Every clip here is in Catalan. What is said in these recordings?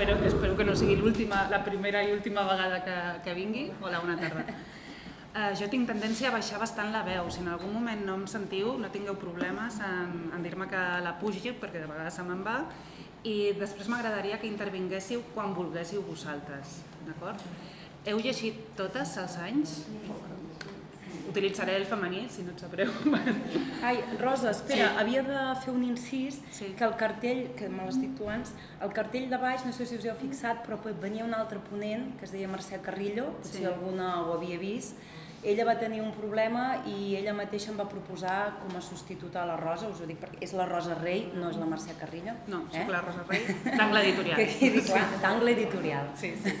espero, espero que no sigui l'última, la primera i última vegada que, que vingui. Hola, bona tarda. Uh, jo tinc tendència a baixar bastant la veu. Si en algun moment no em sentiu, no tingueu problemes en, en dir-me que la pugi, perquè de vegades se me'n va, i després m'agradaria que intervinguéssiu quan volguéssiu vosaltres, d'acord? Heu llegit totes els anys? Utilitzaré el femení, si no et sabreu. Ai, Rosa, espera, Sí. havia de fer un incís Sí. que el cartell, que me l'has dit tu abans, el cartell de baix, no sé si us heu fixat, però venia un altre ponent que es deia Mercè Carrillo, potser Sí. alguna ho havia vist, ella va tenir un problema i ella mateixa em va proposar com a substitut a la Rosa, us ho dic perquè és la Rosa Rei, no és la Mercè Carrillo. No, eh? soc la Rosa Rei, d'angle editorial. Que quedi clar, d'angle editorial. Sí, sí.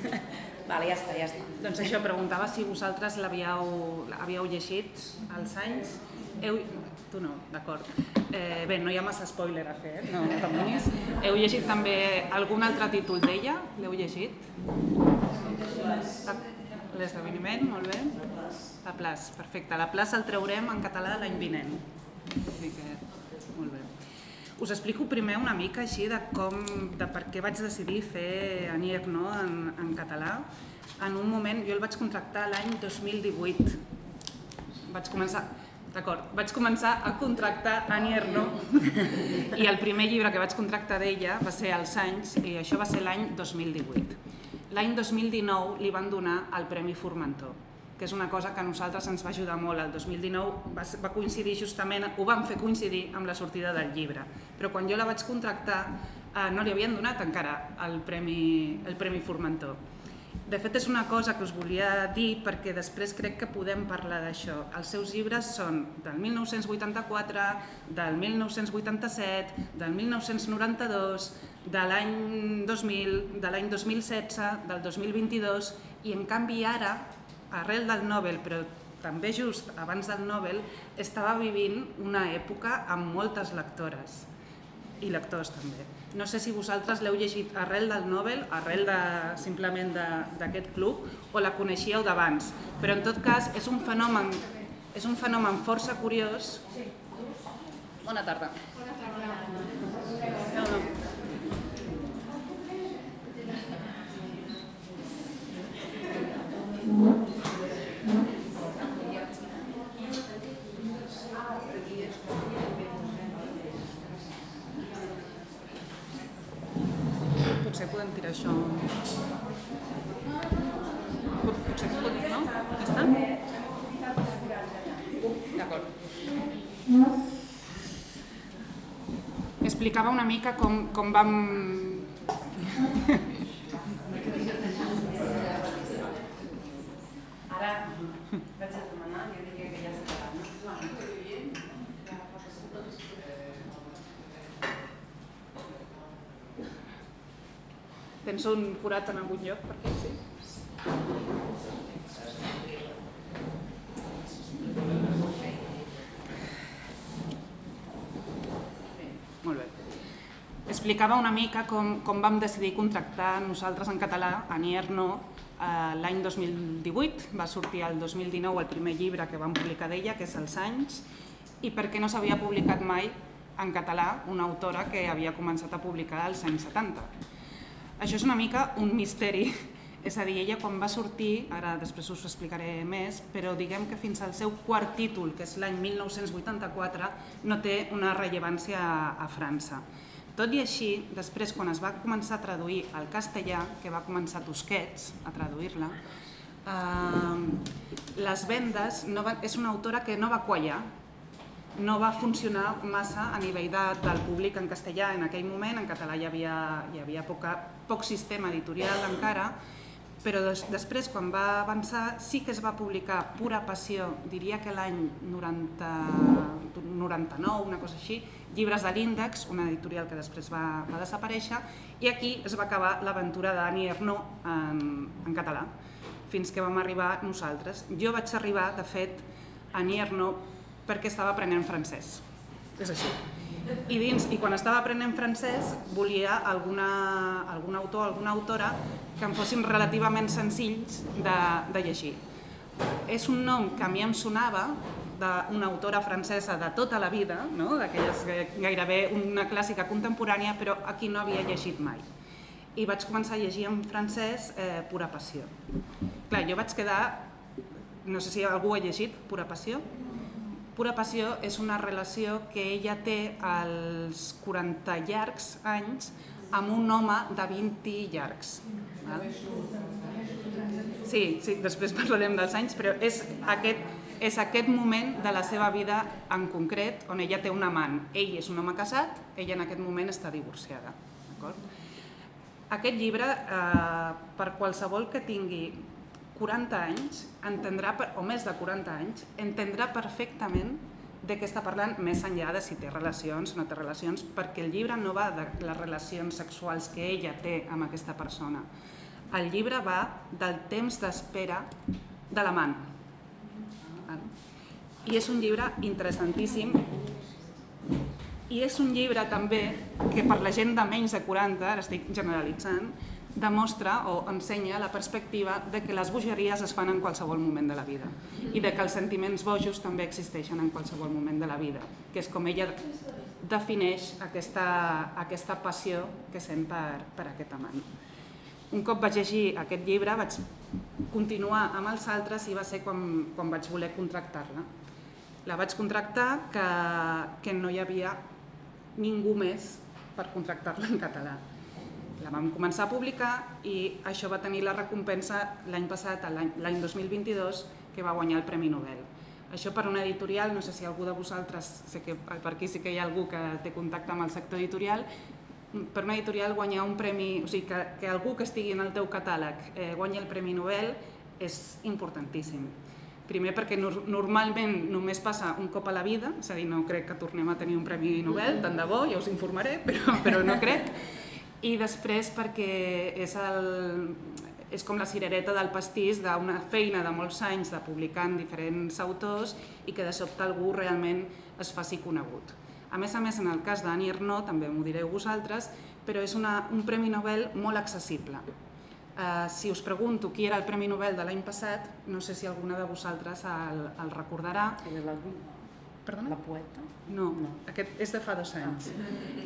Vale, ja està, ja està. Doncs això, preguntava si vosaltres l'havíeu havíeu llegit als anys. Heu... Tu no, d'acord. Eh, bé, no hi ha massa spoiler a fer, no t'amonis. Heu llegit també algun altre títol d'ella? L'heu llegit? L'esdeveniment, molt bé. La plaç, perfecte. La plaça el traurem en català l'any vinent. Vull que... Molt bé. Us explico primer una mica així de com, de per què vaig decidir fer Annie Ernaux en, en català. En un moment, jo el vaig contractar l'any 2018. Vaig començar, d'acord, vaig començar a contractar Annie Ernaux i el primer llibre que vaig contractar d'ella va ser Els anys i això va ser l'any 2018. L'any 2019 li van donar el Premi Formentor que és una cosa que a nosaltres ens va ajudar molt. El 2019 va, va coincidir justament, ho vam fer coincidir amb la sortida del llibre, però quan jo la vaig contractar eh, no li havien donat encara el Premi, el Premi Formentor. De fet, és una cosa que us volia dir perquè després crec que podem parlar d'això. Els seus llibres són del 1984, del 1987, del 1992, de l'any 2000, de l'any 2016, del 2022 i en canvi ara arrel del Nobel, però també just abans del Nobel, estava vivint una època amb moltes lectores i lectors també. No sé si vosaltres l'heu llegit arrel del Nobel, arrel de, simplement d'aquest club, o la coneixíeu d'abans, però en tot cas és un fenomen, és un fenomen força curiós. Bona tarda. No, no. Potser podem tirar això... Està? D'acord. Explicava una mica com, com vam... Ara vaig a demanar, jo diria que ja està. Tens un forat en algun lloc per aquí, sí? Molt bé. Explicava una mica com, com vam decidir contractar nosaltres en català Annie Ernaux eh, l'any 2018. Va sortir el 2019 el primer llibre que vam publicar d'ella, que és Els anys, i perquè no s'havia publicat mai en català una autora que havia començat a publicar als anys 70. Això és una mica un misteri. És a dir, ella quan va sortir, ara després us ho explicaré més, però diguem que fins al seu quart títol, que és l'any 1984, no té una rellevància a, França. Tot i així, després quan es va començar a traduir al castellà, que va començar Tusquets a traduir-la, eh, les vendes, no va, és una autora que no va quallar, no va funcionar massa a nivell de, del públic en castellà en aquell moment, en català hi havia, hi havia poca, poc sistema editorial encara, però des, després, quan va avançar, sí que es va publicar Pura Passió, diria que l'any 90, 99, una cosa així, llibres de l'Índex, una editorial que després va, va desaparèixer, i aquí es va acabar l'aventura d'Annie Ernaux en, en català, fins que vam arribar nosaltres. Jo vaig arribar, de fet, Annie Ernaux perquè estava aprenent francès. És així. I, dins, I quan estava aprenent francès volia alguna, algun autor, alguna autora que em fossin relativament senzills de, de llegir. És un nom que a mi em sonava d'una autora francesa de tota la vida, no? d'aquelles que gairebé una clàssica contemporània, però a qui no havia llegit mai. i vaig començar a llegir en francès eh, Pura Passió. Clar, jo vaig quedar, no sé si algú ha llegit Pura Passió, Pura Passió és una relació que ella té als 40 llargs anys amb un home de 20 llargs. Val? Sí, sí, després parlarem dels anys, però és aquest, és aquest moment de la seva vida en concret on ella té un amant. Ell és un home casat, ella en aquest moment està divorciada. Aquest llibre, eh, per qualsevol que tingui 40 anys, entendrà, o més de 40 anys, entendrà perfectament de què està parlant més enllà de si té relacions o no té relacions, perquè el llibre no va de les relacions sexuals que ella té amb aquesta persona. El llibre va del temps d'espera de l'amant. I és un llibre interessantíssim i és un llibre també que per la gent de menys de 40, ara estic generalitzant, demostra o ensenya la perspectiva de que les bogeries es fan en qualsevol moment de la vida i de que els sentiments bojos també existeixen en qualsevol moment de la vida, que és com ella defineix aquesta, aquesta passió que sent per, per aquest amant. Un cop vaig llegir aquest llibre vaig continuar amb els altres i va ser quan, quan vaig voler contractar-la. La vaig contractar que, que no hi havia ningú més per contractar-la en català la vam començar a publicar i això va tenir la recompensa l'any passat, l'any 2022, que va guanyar el Premi Nobel. Això per una editorial, no sé si algú de vosaltres, sé que per aquí sí que hi ha algú que té contacte amb el sector editorial, per una editorial guanyar un premi, o sigui, que, que algú que estigui en el teu catàleg eh, guanyi el Premi Nobel és importantíssim. Primer perquè normalment només passa un cop a la vida, és a dir, no crec que tornem a tenir un Premi Nobel, tant de bo, ja us informaré, però, però no crec i després perquè és, el, és com la cirereta del pastís d'una feina de molts anys de publicar en diferents autors i que de sobte algú realment es faci conegut. A més a més, en el cas d'Annie Ernaux, també m'ho direu vosaltres, però és una, un Premi Nobel molt accessible. Uh, si us pregunto qui era el Premi Nobel de l'any passat, no sé si alguna de vosaltres el, el recordarà. Perdona? La poeta? No, no, aquest és de fa dos anys.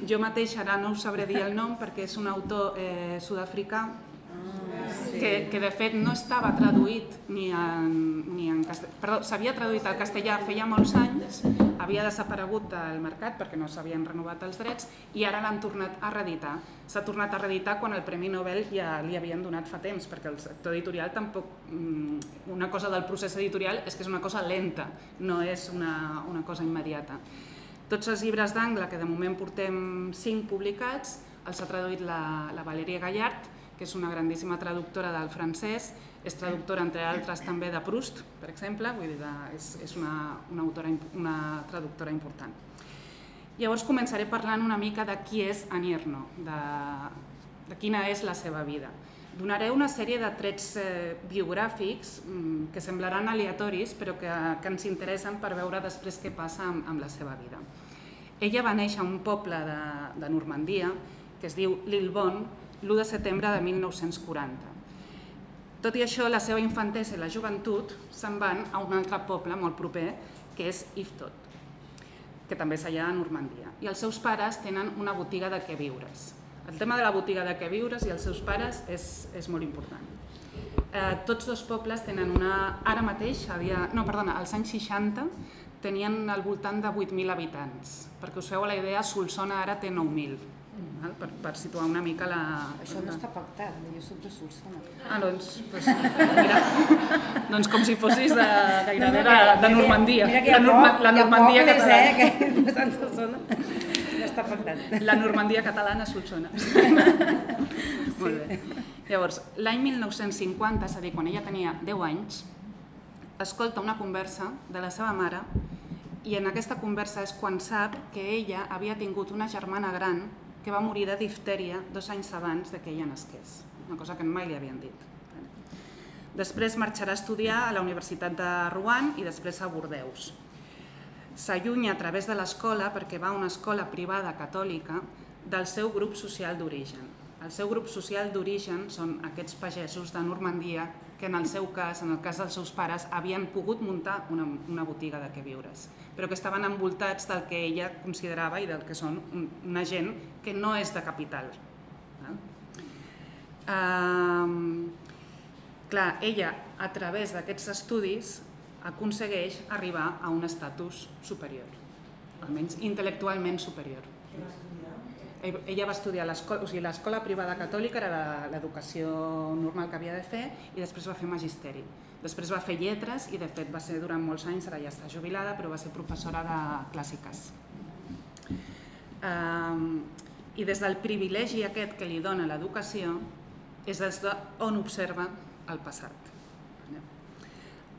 Jo mateix ara no us sabré dir el nom perquè és un autor eh, sud-africà que, que de fet no estava traduït ni en, ni en castellà, perdó, s'havia traduït al castellà feia molts anys, havia desaparegut del mercat perquè no s'havien renovat els drets i ara l'han tornat a reeditar. S'ha tornat a reeditar quan el Premi Nobel ja li havien donat fa temps, perquè el sector editorial tampoc... Mm, una cosa del procés editorial és que és una cosa lenta, no és una, una cosa immediata. Tots els llibres d'angle, que de moment portem cinc publicats, els ha traduït la, la Valeria Gallart, que és una grandíssima traductora del francès, és traductora, entre altres, també de Proust, per exemple, vull dir, és, és una, una, autora, una traductora important. Llavors començaré parlant una mica de qui és Annie de, de quina és la seva vida. Donaré una sèrie de trets eh, biogràfics mm, que semblaran aleatoris, però que, que ens interessen per veure després què passa amb, amb la seva vida. Ella va néixer a un poble de, de Normandia que es diu Lillebonne, l'1 de setembre de 1940. Tot i això, la seva infantesa i la joventut se'n van a un altre poble molt proper, que és Iftot, que també és allà a Normandia. I els seus pares tenen una botiga de què viures. El tema de la botiga de què viures i els seus pares és, és molt important. Eh, tots dos pobles tenen una... Ara mateix, havia, no, perdona, als anys 60, tenien al voltant de 8.000 habitants. Perquè us feu la idea, Solsona ara té 9.000 per, per situar una mica la... Això no està pactat, jo soc de Solsona. Ah, doncs, doncs mira, doncs com si fossis de, gairebé de, de Normandia. Mira que la, Norma, la Normandia pobles, catalana. Eh, que Solsona. No està pactat. La Normandia catalana Solsona. Molt bé. Llavors, l'any 1950, és a dir, quan ella tenia 10 anys, escolta una conversa de la seva mare i en aquesta conversa és quan sap que ella havia tingut una germana gran que va morir de diftèria dos anys abans que ella nasqués, una cosa que mai li havien dit. Després marxarà a estudiar a la Universitat de Rouen i després a Bordeus. S'allunya a través de l'escola perquè va a una escola privada catòlica del seu grup social d'origen. El seu grup social d'origen són aquests pagesos de Normandia que en el seu cas, en el cas dels seus pares, havien pogut muntar una, una botiga de viures, però que estaven envoltats del que ella considerava i del que són una gent que no és de capital. Um, clar, ella, a través d'aquests estudis, aconsegueix arribar a un estatus superior, almenys intel·lectualment superior. Ella va estudiar l'escola, o sigui, l'escola privada catòlica era l'educació normal que havia de fer i després va fer magisteri. Després va fer lletres i de fet va ser durant molts anys, ara ja està jubilada, però va ser professora de clàssiques. Um, I des del privilegi aquest que li dona l'educació és des d'on observa el passat.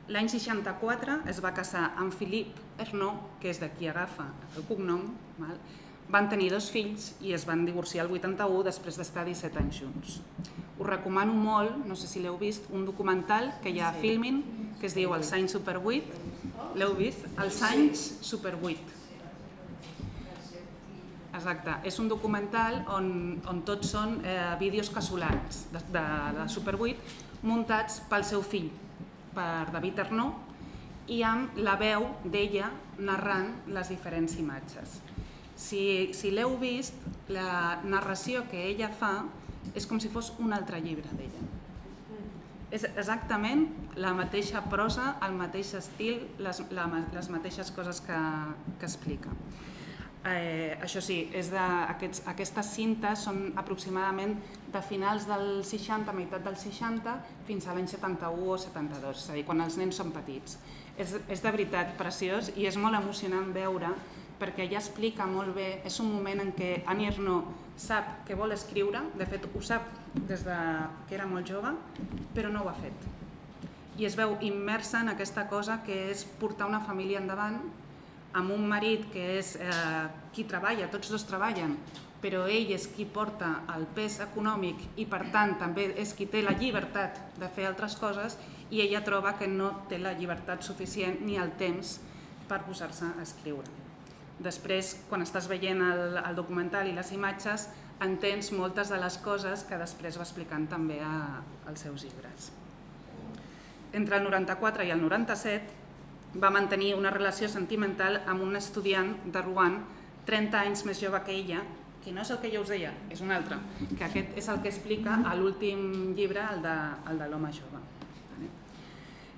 L'any 64 es va casar amb Philippe Ernaud, que és de qui agafa el cognom, val? Van tenir dos fills i es van divorciar el 81 després d'estar 17 anys junts. Us recomano molt, no sé si l'heu vist, un documental que hi ha a Filmin que es diu Els anys Super 8. L'heu vist? Els anys Super 8. Exacte, és un documental on, on tots són eh, vídeos casolans de, de, de Super 8 muntats pel seu fill, per David Arnaud, i amb la veu d'ella narrant les diferents imatges. Si, si l'heu vist, la narració que ella fa és com si fos un altre llibre d'ella. És exactament la mateixa prosa, el mateix estil, les, la, les mateixes coses que, que explica. Eh, això sí, és de, aquests, aquestes cintes són aproximadament de finals del 60, meitat del 60, fins a l'any 71 o 72, és a dir, quan els nens són petits. És, és de veritat preciós i és molt emocionant veure perquè ja explica molt bé, és un moment en què Annie Ernaux sap que vol escriure, de fet ho sap des de que era molt jove, però no ho ha fet. I es veu immersa en aquesta cosa que és portar una família endavant amb un marit que és eh, qui treballa, tots dos treballen, però ell és qui porta el pes econòmic i per tant també és qui té la llibertat de fer altres coses i ella troba que no té la llibertat suficient ni el temps per posar-se a escriure. Després, quan estàs veient el, el documental i les imatges, entens moltes de les coses que després va explicant també a, als seus llibres. Entre el 94 i el 97 va mantenir una relació sentimental amb un estudiant de Rouen 30 anys més jove que ella, que no és el que jo us deia, és un altre, que aquest és el que explica a l'últim llibre, el de, de l'home jove.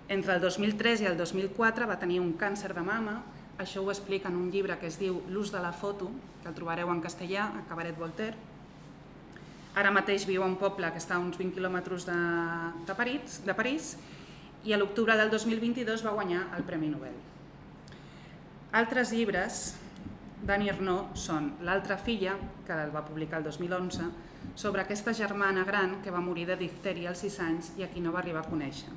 Entre el 2003 i el 2004 va tenir un càncer de mama, això ho explica en un llibre que es diu L'ús de la foto, que el trobareu en castellà, a Cabaret Voltaire. Ara mateix viu a un poble que està a uns 20 quilòmetres de, de, París, de París i a l'octubre del 2022 va guanyar el Premi Nobel. Altres llibres d'Annie Ernaux són L'altra filla, que el va publicar el 2011, sobre aquesta germana gran que va morir de diftèria als 6 anys i a qui no va arribar a conèixer.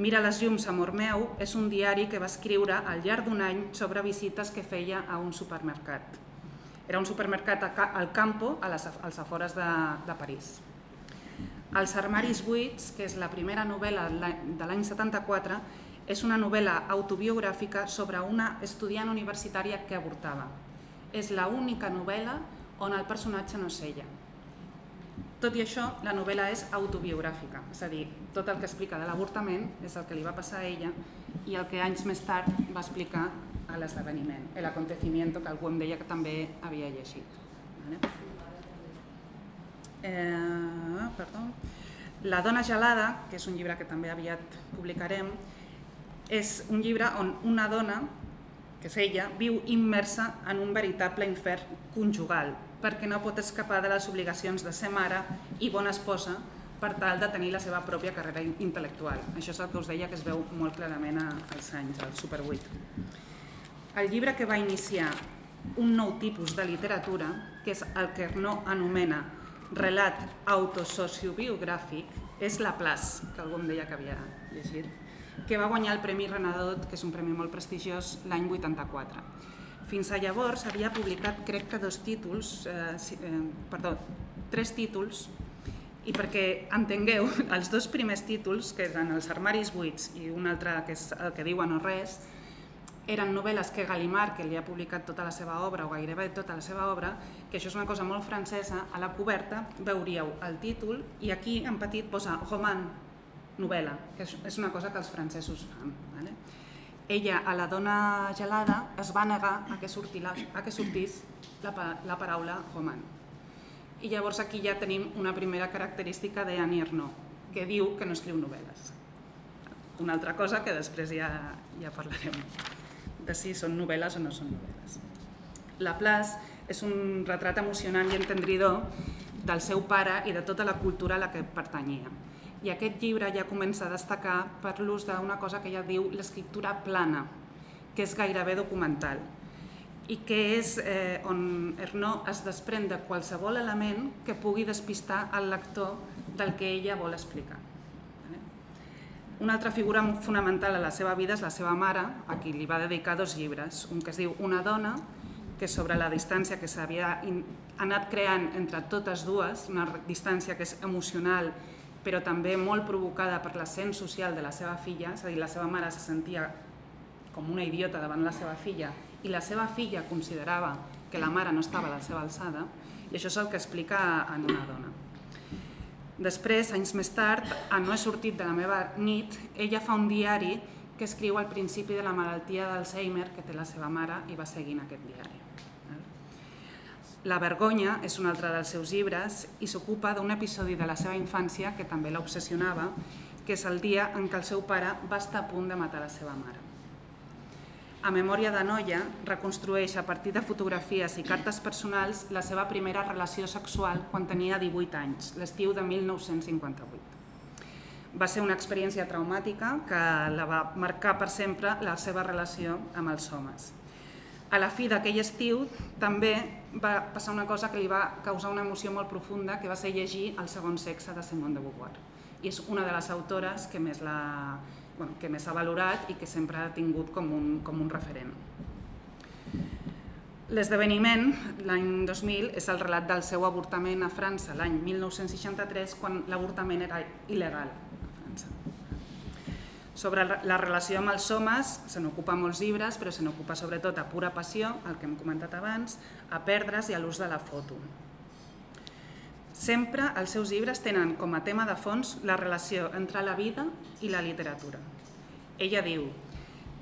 Mira les llums, amor meu, és un diari que va escriure al llarg d'un any sobre visites que feia a un supermercat. Era un supermercat al Campo, a les, als afores de, de París. Els armaris buits, que és la primera novel·la de l'any 74, és una novel·la autobiogràfica sobre una estudiant universitària que avortava. És l'única novel·la on el personatge no és ella. Tot i això, la novel·la és autobiogràfica, és a dir, tot el que explica de l'avortament és el que li va passar a ella i el que anys més tard va explicar a l'esdeveniment, el acontecimiento que algú em deia que també havia llegit. Vale? eh, perdó, La dona gelada, que és un llibre que també aviat publicarem, és un llibre on una dona, que és ella, viu immersa en un veritable infern conjugal, perquè no pot escapar de les obligacions de ser mare i bona esposa per tal de tenir la seva pròpia carrera intel·lectual. Això és el que us deia que es veu molt clarament als anys, al Super 8. El llibre que va iniciar un nou tipus de literatura, que és el que no anomena relat autosociobiogràfic és La Place, que algú em deia que havia llegit, que va guanyar el Premi Renadot, que és un premi molt prestigiós, l'any 84. Fins a llavors havia publicat, crec que dos títols, eh, eh, perdó, tres títols, i perquè entengueu, els dos primers títols, que eren els armaris buits i un altre que és el que diuen o res, eren novel·les que Gallimard, que li ha publicat tota la seva obra, o gairebé tota la seva obra, que això és una cosa molt francesa, a la coberta veuríeu el títol i aquí en petit posa roman, novel·la, que és una cosa que els francesos fan. Vale? Ella, a la dona gelada, es va negar a que, la, a que sortís la, la paraula roman. I llavors aquí ja tenim una primera característica d'Annie Ernaux, que diu que no escriu novel·les. Una altra cosa que després ja, ja parlarem de si són novel·les o no són novel·les. La Place és un retrat emocionant i entendridor del seu pare i de tota la cultura a la que pertanyia. I aquest llibre ja comença a destacar per l'ús d'una cosa que ja diu l'escriptura plana, que és gairebé documental i que és eh, on Ernaux es desprèn de qualsevol element que pugui despistar el lector del que ella vol explicar. Una altra figura fonamental a la seva vida és la seva mare, a qui li va dedicar dos llibres, un que es diu Una dona, que sobre la distància que s'havia anat creant entre totes dues, una distància que és emocional però també molt provocada per l'ascens social de la seva filla, és a dir, la seva mare se sentia com una idiota davant la seva filla i la seva filla considerava que la mare no estava a la seva alçada i això és el que explica en una dona. Després, anys més tard, a No he sortit de la meva nit, ella fa un diari que escriu al principi de la malaltia d'Alzheimer que té la seva mare i va seguint aquest diari. La vergonya és un altre dels seus llibres i s'ocupa d'un episodi de la seva infància que també l'obsessionava, que és el dia en què el seu pare va estar a punt de matar la seva mare. A Memòria de Noia reconstrueix a partir de fotografies i cartes personals la seva primera relació sexual quan tenia 18 anys, l'estiu de 1958. Va ser una experiència traumàtica que la va marcar per sempre la seva relació amb els homes. A la fi d'aquell estiu també va passar una cosa que li va causar una emoció molt profunda, que va ser llegir El segon sexe de Simone de Beauvoir. I és una de les autores que més la, bueno, que més s'ha valorat i que sempre ha tingut com un, com un referent. L'esdeveniment, l'any 2000, és el relat del seu avortament a França l'any 1963, quan l'avortament era il·legal a França. Sobre la relació amb els homes, se n'ocupa molts llibres, però se n'ocupa sobretot a pura passió, el que hem comentat abans, a perdre's i a l'ús de la foto. Sempre els seus llibres tenen com a tema de fons la relació entre la vida i la literatura. Ella diu,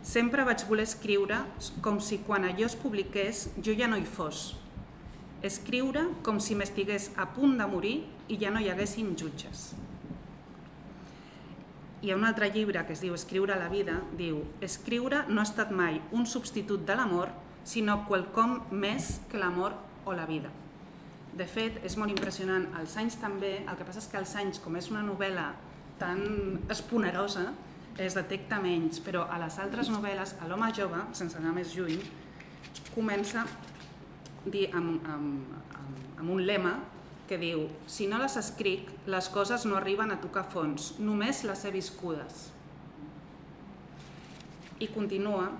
sempre vaig voler escriure com si quan allò es publiqués jo ja no hi fos. Escriure com si m'estigués a punt de morir i ja no hi haguessin jutges. Hi ha un altre llibre que es diu Escriure la vida, diu Escriure no ha estat mai un substitut de l'amor, sinó quelcom més que l'amor o la vida. De fet, és molt impressionant. Els anys també, el que passa és que els anys, com és una novel·la tan esponerosa, es detecta menys, però a les altres novel·les, a l'home jove, sense anar més lluny, comença dir amb, amb, amb, amb un lema que diu si no les escric, les coses no arriben a tocar fons, només les he viscudes. I continua,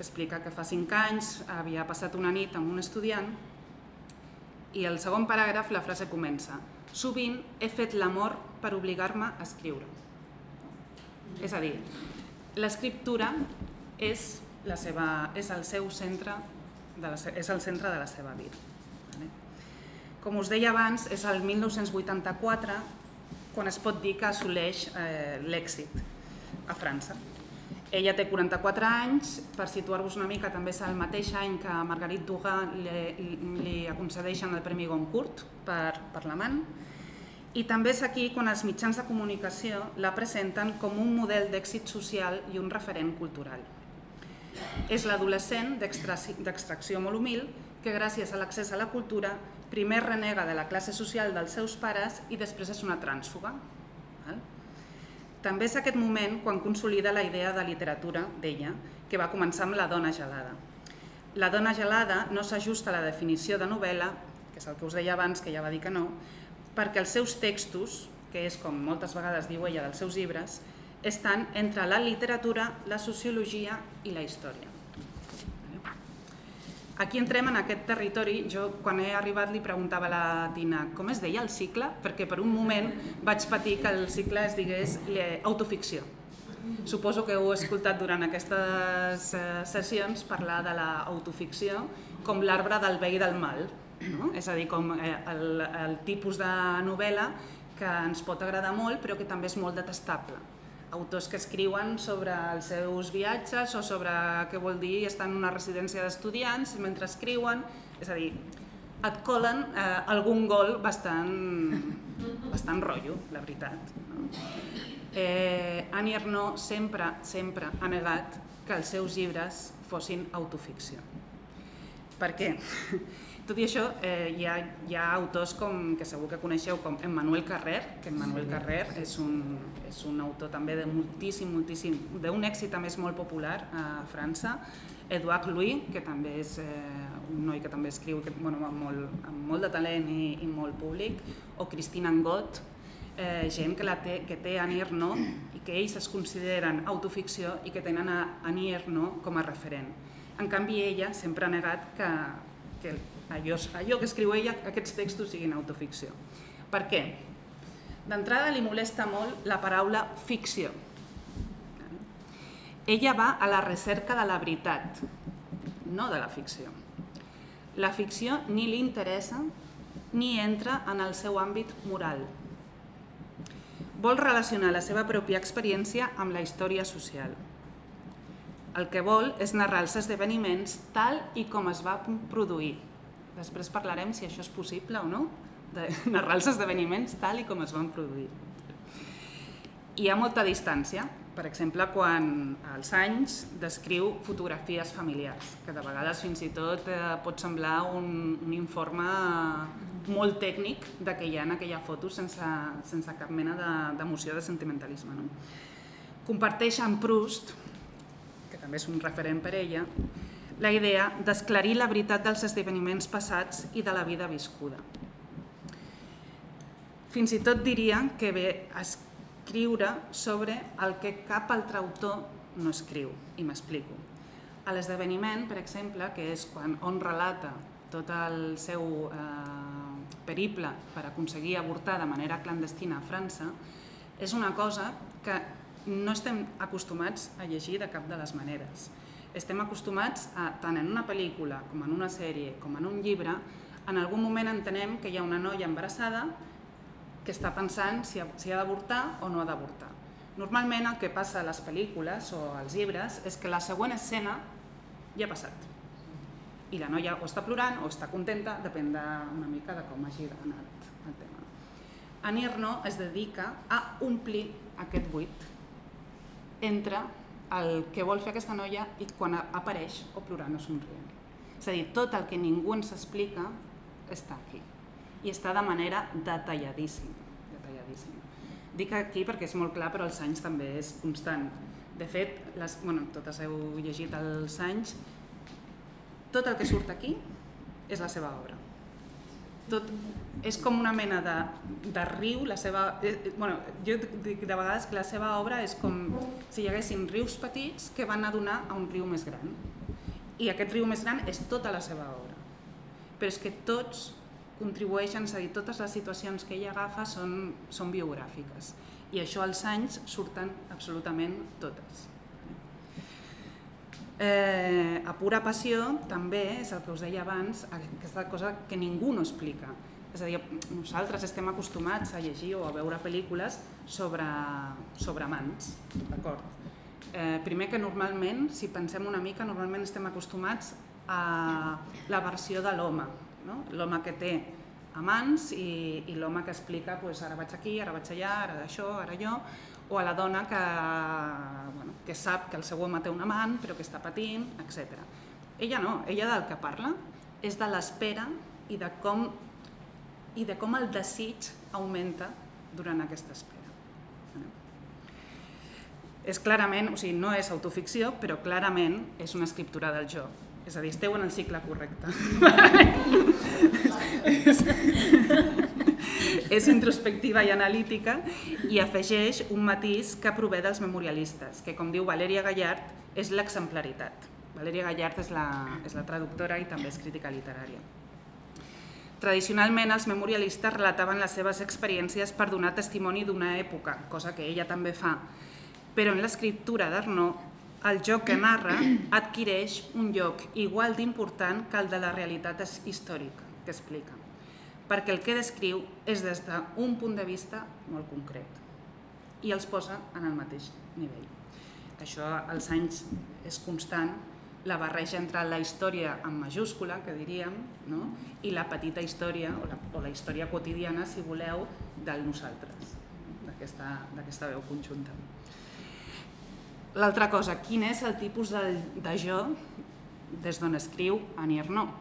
explica que fa cinc anys havia passat una nit amb un estudiant i el segon paràgraf la frase comença Sovint he fet l'amor per obligar-me a escriure. És a dir, l'escriptura és, la seva, és el seu centre, de la, és el centre de la seva vida. Com us deia abans, és el 1984 quan es pot dir que assoleix eh, l'èxit a França. Ella té 44 anys, per situar-vos una mica també és el mateix any que Marguerite Duras li, li el Premi Goncourt per, per l'amant i també és aquí quan els mitjans de comunicació la presenten com un model d'èxit social i un referent cultural. És l'adolescent d'extracció molt humil que gràcies a l'accés a la cultura primer renega de la classe social dels seus pares i després és una trànsfuga. També és aquest moment quan consolida la idea de literatura d'ella, que va començar amb La dona gelada. La dona gelada no s'ajusta a la definició de novel·la, que és el que us deia abans, que ja va dir que no, perquè els seus textos, que és com moltes vegades diu ella dels seus llibres, estan entre la literatura, la sociologia i la història. Aquí entrem en aquest territori, jo quan he arribat li preguntava a la Tina com es deia el cicle, perquè per un moment vaig patir que el cicle es digués autoficció. Suposo que heu escoltat durant aquestes eh, sessions parlar de l'autoficció com l'arbre del bé i del mal, no? és a dir, com eh, el, el tipus de novel·la que ens pot agradar molt però que també és molt detestable autors que escriuen sobre els seus viatges o sobre què vol dir estar en una residència d'estudiants mentre escriuen, és a dir, et colen eh, algun gol bastant, bastant rotllo, la veritat. No? Eh, Annie Ernaux sempre, sempre ha negat que els seus llibres fossin autoficció. Per què? Tot i això, eh, hi, ha, hi ha autors com, que segur que coneixeu com Emmanuel Carrer, que Emmanuel Carrer és un, és un autor també de moltíssim, moltíssim, d'un èxit a més molt popular a França, Edouard Louis, que també és eh, un noi que també escriu que, bueno, amb, molt, amb molt de talent i, i molt públic, o Christine Angot, eh, gent que, la té, que té Annie Ernaux i que ells es consideren autoficció i que tenen a Annie Ernaux com a referent. En canvi, ella sempre ha negat que, que allò, allò que escriu ella, aquests textos siguin autoficció. Per què? D'entrada li molesta molt la paraula ficció. Ella va a la recerca de la veritat, no de la ficció. La ficció ni li interessa ni entra en el seu àmbit moral. Vol relacionar la seva pròpia experiència amb la història social. El que vol és narrar els esdeveniments tal i com es va produir. Després parlarem si això és possible o no, de narrar els esdeveniments tal i com es van produir. Hi ha molta distància, per exemple, quan als anys descriu fotografies familiars, que de vegades fins i tot eh, pot semblar un, un informe molt tècnic de que hi ha en aquella foto sense, sense cap mena d'emoció de, de sentimentalisme. No? Comparteix amb Proust, que també és un referent per ella, la idea d'esclarir la veritat dels esdeveniments passats i de la vida viscuda. Fins i tot diria que ve escriure sobre el que cap altre autor no escriu, i m'explico. A l'esdeveniment, per exemple, que és quan on relata tot el seu eh, periple per aconseguir avortar de manera clandestina a França, és una cosa que no estem acostumats a llegir de cap de les maneres. Estem acostumats a, tant en una pel·lícula com en una sèrie com en un llibre, en algun moment entenem que hi ha una noia embarassada que està pensant si ha, si ha d'avortar o no ha d'avortar. Normalment el que passa a les pel·lícules o als llibres és que la següent escena ja ha passat. I la noia o està plorant o està contenta, depèn de, una mica de com hagi anat el tema. Annie Ernaux es dedica a omplir aquest buit entre el que vol fer aquesta noia i quan apareix o plorant o somrient. És a dir, tot el que ningú ens explica està aquí i està de manera detalladíssima. detalladíssima. Dic aquí perquè és molt clar, però els anys també és constant. De fet, les, bueno, totes heu llegit els anys, tot el que surt aquí és la seva obra. Tot, és com una mena de, de riu, la seva, eh, eh, bueno, jo dic de vegades que la seva obra és com si hi haguessin rius petits que van a donar a un riu més gran. I aquest riu més gran és tota la seva obra. Però és que tots contribueixen, és a dir, totes les situacions que ella agafa són, són biogràfiques i això als anys surten absolutament totes. Eh, a pura passió també és el que us deia abans, aquesta cosa que ningú no explica. És a dir, nosaltres estem acostumats a llegir o a veure pel·lícules sobre, sobre amants, d'acord? Eh, primer que normalment, si pensem una mica, normalment estem acostumats a la versió de l'home, no? l'home que té amants i, i l'home que explica pues, ara vaig aquí, ara vaig allà, ara això, ara allò, o a la dona que, bueno, que sap que el seu home té un amant però que està patint, etc. Ella no, ella del que parla és de l'espera i de com i de com el desig augmenta durant aquesta espera. És clarament, o sigui, no és autoficció, però clarament és una escriptura del jo. És a dir, esteu en el cicle correcte. és, introspectiva i analítica i afegeix un matís que prové dels memorialistes, que com diu Valeria Gallard, és l'exemplaritat. Valeria Gallard és la, és la traductora i també és crítica literària. Tradicionalment, els memorialistes relataven les seves experiències per donar testimoni d'una època, cosa que ella també fa, però en l'escriptura d'Arnaud el joc que narra adquireix un lloc igual d'important que el de la realitat històrica que explica, perquè el que descriu és des d'un punt de vista molt concret i els posa en el mateix nivell. Això als anys és constant la barreja entre la història en majúscula, que diríem, no? i la petita història, o la, o la història quotidiana, si voleu, del nosaltres, d'aquesta veu conjunta. L'altra cosa, quin és el tipus de, de jo des d'on escriu Annie Ernaux?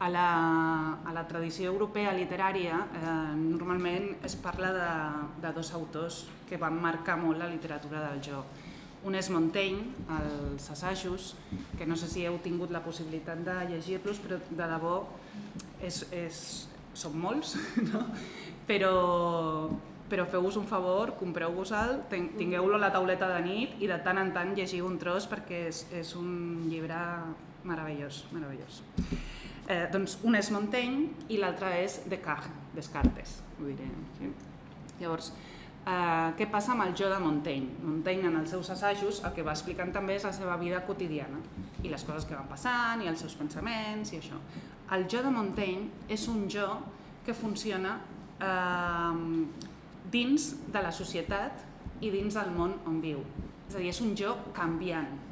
A la, a la tradició europea literària eh, normalment es parla de, de dos autors que van marcar molt la literatura del jo. Un és Montaigne, els assajos, que no sé si heu tingut la possibilitat de llegir-los, però de debò és, és, són molts, no? però, però feu-vos un favor, compreu-vos-el, tingueu-lo a la tauleta de nit i de tant en tant llegiu un tros perquè és, és un llibre meravellós. meravellós. Eh, doncs un és Montaigne i l'altre és Descartes, Descartes, ho diré. Sí? Llavors, eh, què passa amb el jo de Montaigne. Montaigne en els seus assajos el que va explicant també és la seva vida quotidiana i les coses que van passant i els seus pensaments i això. El jo de Montaigne és un jo que funciona eh, dins de la societat i dins del món on viu. És a dir, és un jo canviant.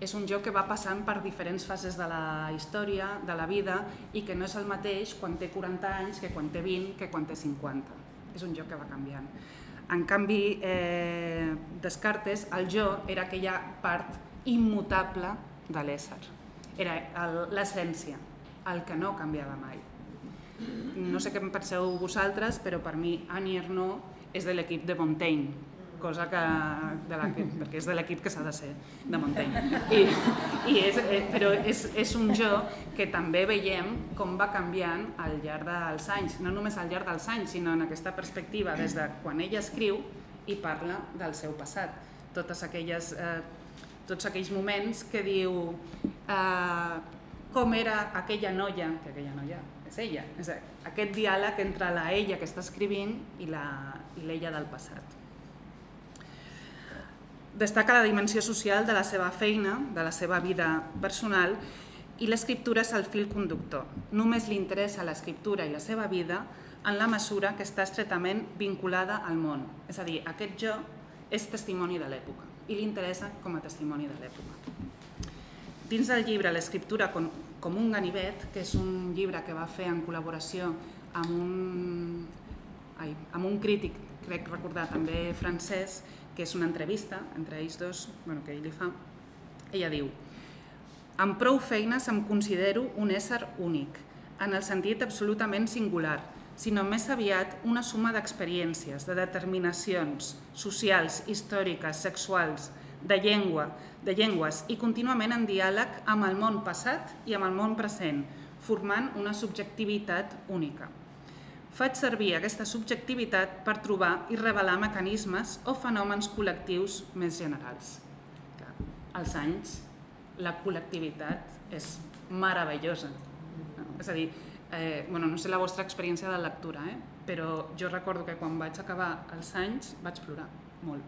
És un jo que va passant per diferents fases de la història, de la vida, i que no és el mateix quan té 40 anys que quan té 20, que quan té 50 és un jo que va canviant. En canvi, eh, Descartes, el jo era aquella part immutable de l'ésser. Era l'essència, el que no canviava mai. No sé què en penseu vosaltres, però per mi Annie Ernaux és de l'equip de Montaigne, cosa que, de la, perquè és de l'equip que s'ha de ser, de Montaigne. I, i és, eh, però és, és un jo que també veiem com va canviant al llarg dels anys, no només al llarg dels anys, sinó en aquesta perspectiva des de quan ella escriu i parla del seu passat. Totes aquelles, eh, tots aquells moments que diu eh, com era aquella noia, que aquella noia és ella, és aquest diàleg entre la ella que està escrivint i l'ella del passat. Destaca la dimensió social de la seva feina, de la seva vida personal, i l'escriptura és el fil conductor. Només li interessa l'escriptura i la seva vida en la mesura que està estretament vinculada al món. És a dir, aquest jo és testimoni de l'època i li interessa com a testimoni de l'època. Dins del llibre L'escriptura com, com un ganivet, que és un llibre que va fer en col·laboració amb un, ai, amb un crític, crec recordar també francès, que és una entrevista entre ells dos, bueno, que ell li fa, ella diu amb prou feines em considero un ésser únic, en el sentit absolutament singular, sinó més aviat una suma d'experiències, de determinacions socials, històriques, sexuals, de llengua, de llengües i contínuament en diàleg amb el món passat i amb el món present, formant una subjectivitat única. Faig servir aquesta subjectivitat per trobar i revelar mecanismes o fenòmens col·lectius més generals. Als anys la col·lectivitat és meravellosa. No? És a dir, eh, bueno, no sé la vostra experiència de lectura, eh? però jo recordo que quan vaig acabar els anys vaig plorar molt,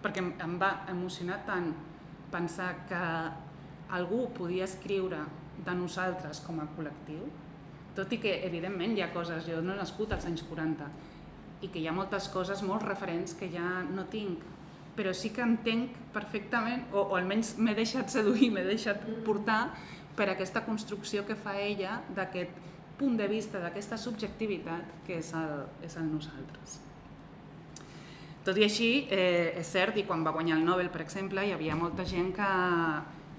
perquè em va emocionar tant pensar que algú podia escriure de nosaltres com a col·lectiu, tot i que, evidentment, hi ha coses, jo no he nascut als anys 40, i que hi ha moltes coses molt referents que ja no tinc, però sí que entenc perfectament, o, o almenys m'he deixat seduir, m'he deixat portar per aquesta construcció que fa ella d'aquest punt de vista, d'aquesta subjectivitat que és el, és el nosaltres. Tot i així, eh, és cert, i quan va guanyar el Nobel, per exemple, hi havia molta gent que,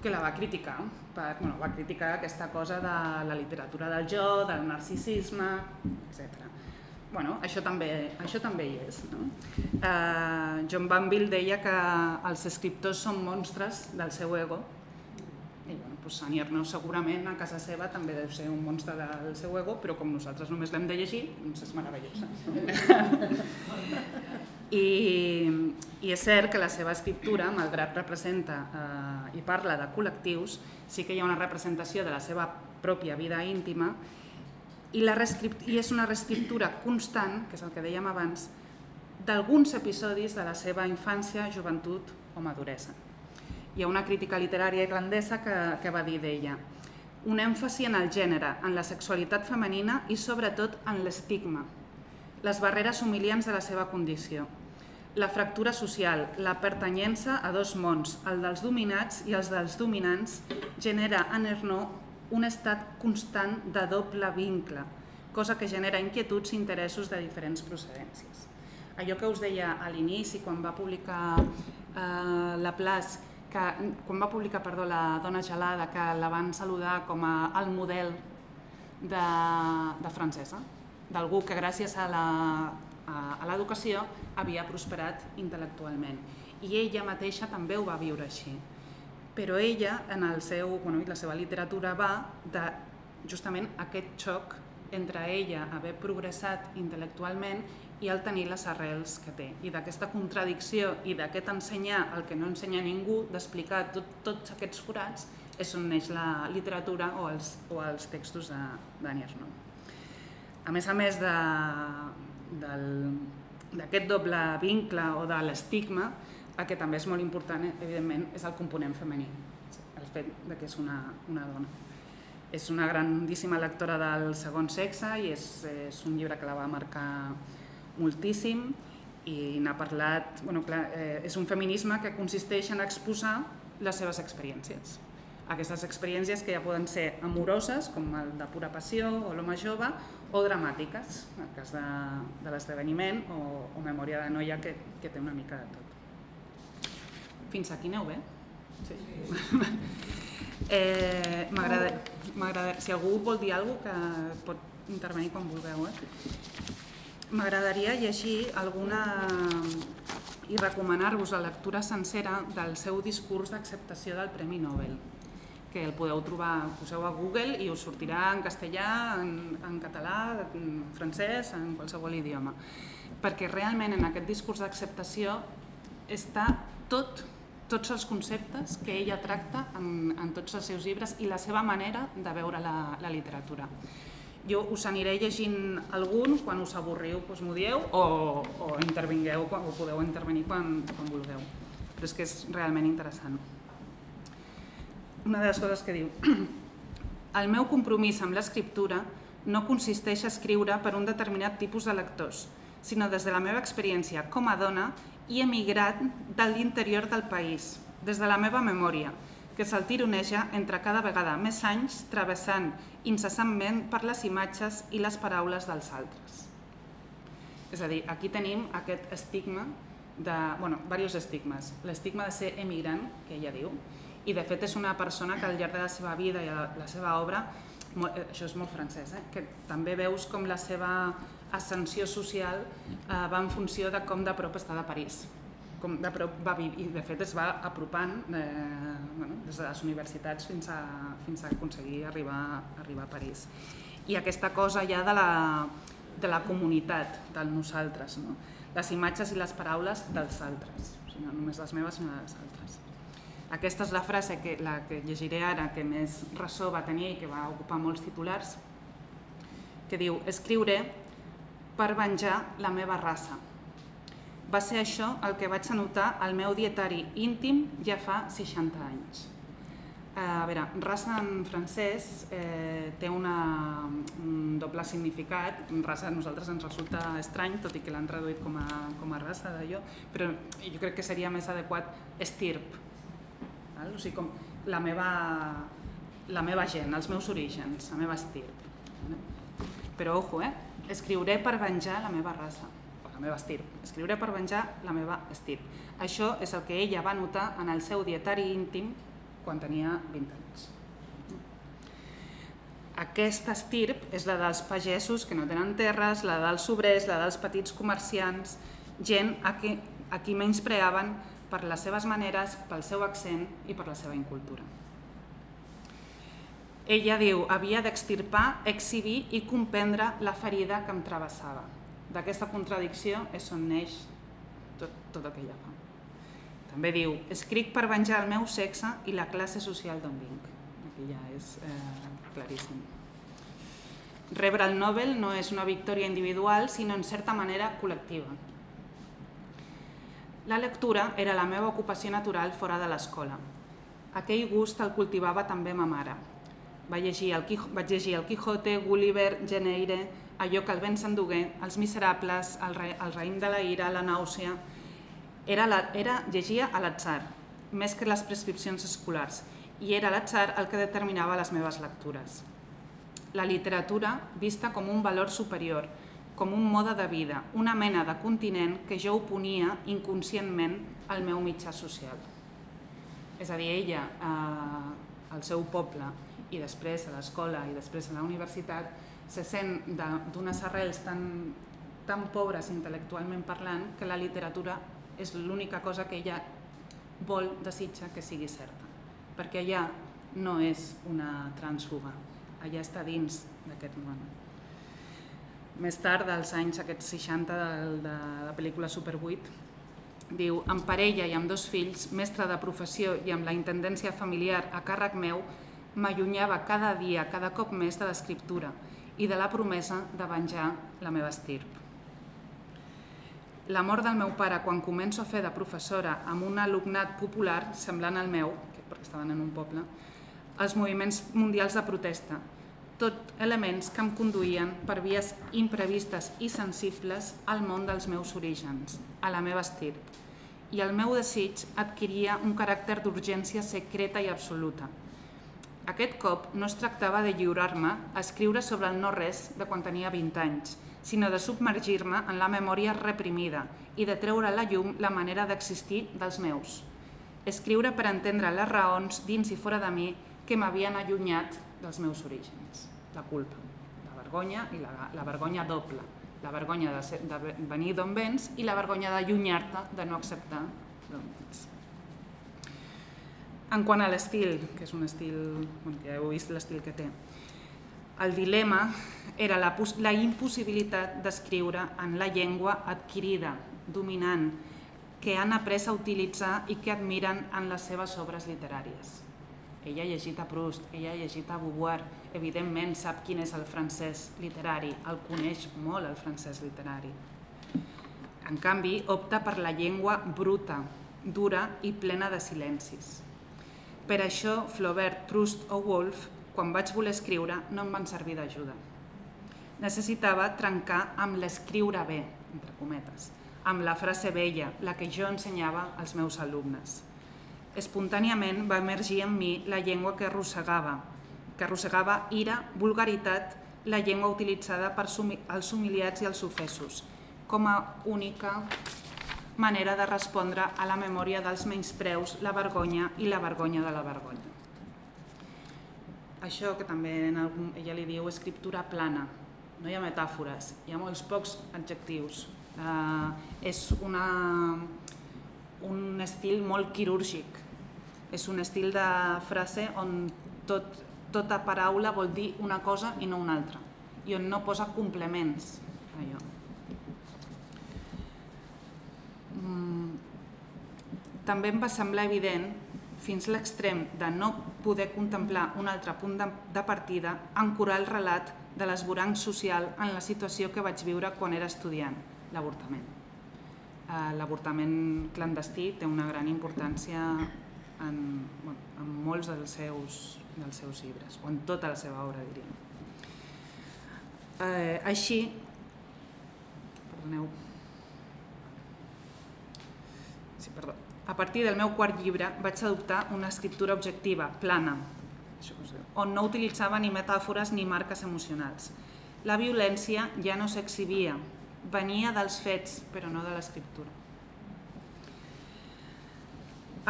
que la va criticar, per, bueno, va criticar aquesta cosa de la literatura del jo, del narcisisme, etc. Bueno, això també, això també hi és. No? Uh, John Banville deia que els escriptors són monstres del seu ego, i bueno, doncs Annie Arnaud segurament a casa seva també deu ser un monstre del seu ego, però com nosaltres només l'hem de llegir, doncs és meravellosa. I, I és cert que la seva escriptura, malgrat representa eh, i parla de col·lectius, sí que hi ha una representació de la seva pròpia vida íntima. I, la i és una reescriptura constant, que és el que dèiem abans, d'alguns episodis de la seva infància, joventut o maduresa. Hi ha una crítica literària irlandesa que, que va dir d'ella un èmfasi en el gènere, en la sexualitat femenina i sobretot en l'estigma, les barreres humiliants de la seva condició, La fractura social, la pertanyença a dos mons, el dels dominats i els dels dominants, genera en Ernaud un estat constant de doble vincle, cosa que genera inquietuds i interessos de diferents procedències. Allò que us deia a l'inici, quan va publicar eh, la Plas, que, quan va publicar perdó, la dona gelada, que la van saludar com a el model de, de francesa, d'algú que gràcies a la a l'educació havia prosperat intel·lectualment. I ella mateixa també ho va viure així. Però ella, en el seu, bueno, la seva literatura va de justament aquest xoc entre ella haver progressat intel·lectualment i el tenir les arrels que té. I d'aquesta contradicció i d'aquest ensenyar el que no ensenya ningú, d'explicar tot, tots aquests forats, és on neix la literatura o els, o els textos de Dani Arnaud. A més a més de, d'aquest doble vincle o de l'estigma, el que també és molt important, evidentment, és el component femení, el fet de que és una, una dona. És una grandíssima lectora del segon sexe i és, és un llibre que la va marcar moltíssim i n'ha parlat, bueno, clar, eh, és un feminisme que consisteix en exposar les seves experiències. Aquestes experiències que ja poden ser amoroses, com el de pura passió o l'home jove, o dramàtiques, en el cas de, de l'esdeveniment, o, o memòria de noia, que, que té una mica de tot. Fins aquí aneu bé? Sí. eh, M'agrada... Si algú vol dir alguna cosa, que pot intervenir quan vulgueu. Eh? M'agradaria llegir alguna i recomanar-vos la lectura sencera del seu discurs d'acceptació del Premi Nobel que el podeu trobar, poseu a Google i us sortirà en castellà, en, en català, en francès, en qualsevol idioma. Perquè realment en aquest discurs d'acceptació està tot, tots els conceptes que ella tracta en, en tots els seus llibres i la seva manera de veure la, la literatura. Jo us aniré llegint algun, quan us avorriu doncs m'ho dieu o, o intervingueu o podeu intervenir quan, quan vulgueu. Però és que és realment interessant una de les coses que diu el meu compromís amb l'escriptura no consisteix a escriure per un determinat tipus de lectors, sinó des de la meva experiència com a dona i emigrat de l'interior del país, des de la meva memòria, que se'l tironeja entre cada vegada més anys travessant incessantment per les imatges i les paraules dels altres. És a dir, aquí tenim aquest estigma de, bueno, diversos estigmes. L'estigma de ser emigrant, que ella diu, i de fet és una persona que al llarg de la seva vida i la, la seva obra, molt, eh, això és molt francès, eh? que també veus com la seva ascensió social eh, va en funció de com de prop està de París com de prop va i de fet es va apropant eh, bueno, des de les universitats fins a, fins a aconseguir arribar, arribar a París. I aquesta cosa ja de la, de la comunitat, del nosaltres, no? les imatges i les paraules dels altres, o sigui, no només les meves sinó les altres. Aquesta és la frase que, la que llegiré ara, que més ressò va tenir i que va ocupar molts titulars, que diu «Escriuré per venjar la meva raça». Va ser això el que vaig anotar al meu dietari íntim ja fa 60 anys. Eh, a veure, raça en francès eh, té una, un doble significat. Raça a nosaltres ens resulta estrany, tot i que l'han traduït com a, com a raça d'allò, però jo crec que seria més adequat estirp, O sigui, com la meva, la meva gent, els meus orígens, la meva estirp. Però, ojo, eh? escriuré per venjar la meva raça, la meva estirp. Escriuré per venjar la meva estirp. Això és el que ella va notar en el seu dietari íntim quan tenia 20 anys. Aquesta estirp és la dels pagesos que no tenen terres, la dels obrers, la dels petits comerciants, gent a qui, a qui menyspreaven per les seves maneres, pel seu accent i per la seva incultura. Ella diu, havia d'extirpar, exhibir i comprendre la ferida que em travessava. D'aquesta contradicció és on neix tot, tot el que ella fa. També diu, escric per venjar el meu sexe i la classe social d'on vinc. Aquí ja és eh, claríssim. Rebre el Nobel no és una victòria individual, sinó en certa manera col·lectiva. La lectura era la meva ocupació natural fora de l'escola. Aquell gust el cultivava també ma mare. Vaig llegir el, vaig llegir el Quijote, Gulliver, Geneire, allò que el vent s'endugué, els miserables, el, re, el raïm de la ira, la nàusea, Era, la, era llegia a l'atzar, més que les prescripcions escolars, i era l'atzar el que determinava les meves lectures. La literatura vista com un valor superior, com un mode de vida, una mena de continent que jo oponia inconscientment al meu mitjà social. És a dir, ella, eh, al seu poble, i després a l'escola i després a la universitat, se sent d'unes arrels tan, tan pobres intel·lectualment parlant que la literatura és l'única cosa que ella vol, desitja que sigui certa. Perquè allà no és una transfuga, allà està dins d'aquest món més tard, dels anys aquests 60 de, de la pel·lícula Super 8, diu, amb parella i amb dos fills, mestre de professió i amb la intendència familiar a càrrec meu, m'allunyava cada dia, cada cop més de l'escriptura i de la promesa de venjar la meva estirp. La mort del meu pare quan començo a fer de professora amb un alumnat popular semblant al meu, perquè estaven en un poble, els moviments mundials de protesta, tot elements que em conduïen per vies imprevistes i sensibles al món dels meus orígens, a la meva estirp. I el meu desig adquiria un caràcter d'urgència secreta i absoluta. Aquest cop no es tractava de lliurar-me a escriure sobre el no-res de quan tenia 20 anys, sinó de submergir-me en la memòria reprimida i de treure a la llum la manera d'existir dels meus. Escriure per entendre les raons dins i fora de mi que m'havien allunyat dels meus orígens la culpa, la vergonya i la, la vergonya doble, la vergonya de, ser, de venir d'on vens i la vergonya d'allunyar-te, de no acceptar d'on vens. En quant a l'estil, que és un estil, bueno, ja heu vist l'estil que té, el dilema era la, la impossibilitat d'escriure en la llengua adquirida, dominant, que han après a utilitzar i que admiren en les seves obres literàries. Ella ha llegit a Proust, ella ha llegit a Beauvoir, evidentment sap quin és el francès literari, el coneix molt el francès literari. En canvi, opta per la llengua bruta, dura i plena de silencis. Per això, Flaubert, Proust o Wolf, quan vaig voler escriure, no em van servir d'ajuda. Necessitava trencar amb l'escriure bé, entre cometes, amb la frase vella, la que jo ensenyava als meus alumnes espontàniament va emergir en mi la llengua que arrossegava, que arrossegava ira, vulgaritat, la llengua utilitzada per els humiliats i els ofesos, com a única manera de respondre a la memòria dels menyspreus, la vergonya i la vergonya de la vergonya. Això que també en algun, ella li diu escriptura plana, no hi ha metàfores, hi ha molts pocs adjectius. Uh, és una, un estil molt quirúrgic, és un estil de frase on tot, tota paraula vol dir una cosa i no una altra, i on no posa complements. Allò. Mm. També em va semblar evident, fins l'extrem de no poder contemplar un altre punt de, de partida, ancorar el relat de l'esborang social en la situació que vaig viure quan era estudiant, l'avortament. Eh, l'avortament clandestí té una gran importància en, en molts dels seus, dels seus llibres, o en tota la seva obra, diríem. Eh, així, perdoneu, sí, perdó, a partir del meu quart llibre vaig adoptar una escriptura objectiva, plana, on no utilitzava ni metàfores ni marques emocionals. La violència ja no s'exhibia, venia dels fets, però no de l'escriptura.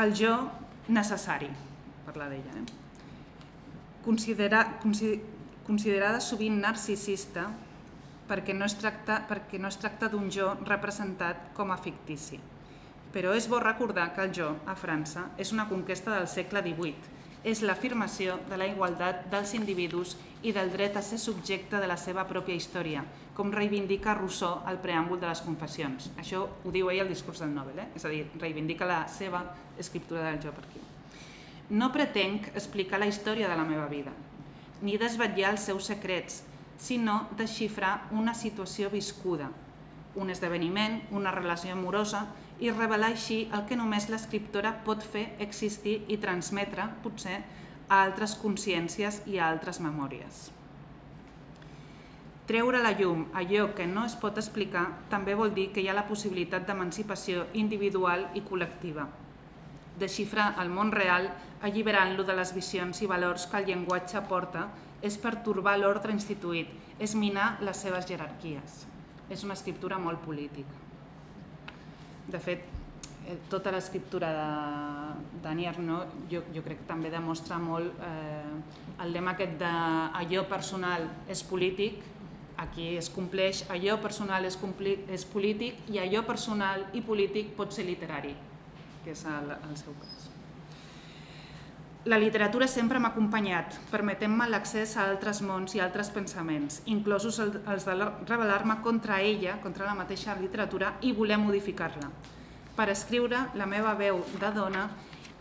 El jo necessari, parlar d'ella. Eh? Considera, considerada sovint narcisista perquè no es tracta, perquè no es tracta d'un jo representat com a fictici. Però és bo recordar que el jo, a França, és una conquesta del segle XVIII. És l'afirmació de la igualtat dels individus i del dret a ser subjecte de la seva pròpia història, com reivindica Rousseau al preàmbul de les confessions. Això ho diu ell al discurs del Nobel, eh? és a dir, reivindica la seva escriptura del jo per aquí. No pretenc explicar la història de la meva vida, ni desvetllar els seus secrets, sinó desxifrar una situació viscuda, un esdeveniment, una relació amorosa, i revelar així el que només l'escriptora pot fer existir i transmetre, potser, a altres consciències i a altres memòries. Treure la llum allò que no es pot explicar també vol dir que hi ha la possibilitat d'emancipació individual i col·lectiva. Desxifrar el món real alliberant-lo de les visions i valors que el llenguatge porta és pertorbar l'ordre instituït, és minar les seves jerarquies. És una escriptura molt política. De fet, eh, tota l'escriptura de Dani Arnaud jo, jo crec que també demostra molt eh, el lema aquest de allò personal és polític, aquí es compleix allò personal és, compli, és polític i allò personal i polític pot ser literari, que és el, el seu cas. La literatura sempre m'ha acompanyat, permetent-me l'accés a altres mons i altres pensaments, inclosos els de rebel·lar-me contra ella, contra la mateixa literatura, i voler modificar-la, per escriure la meva veu de dona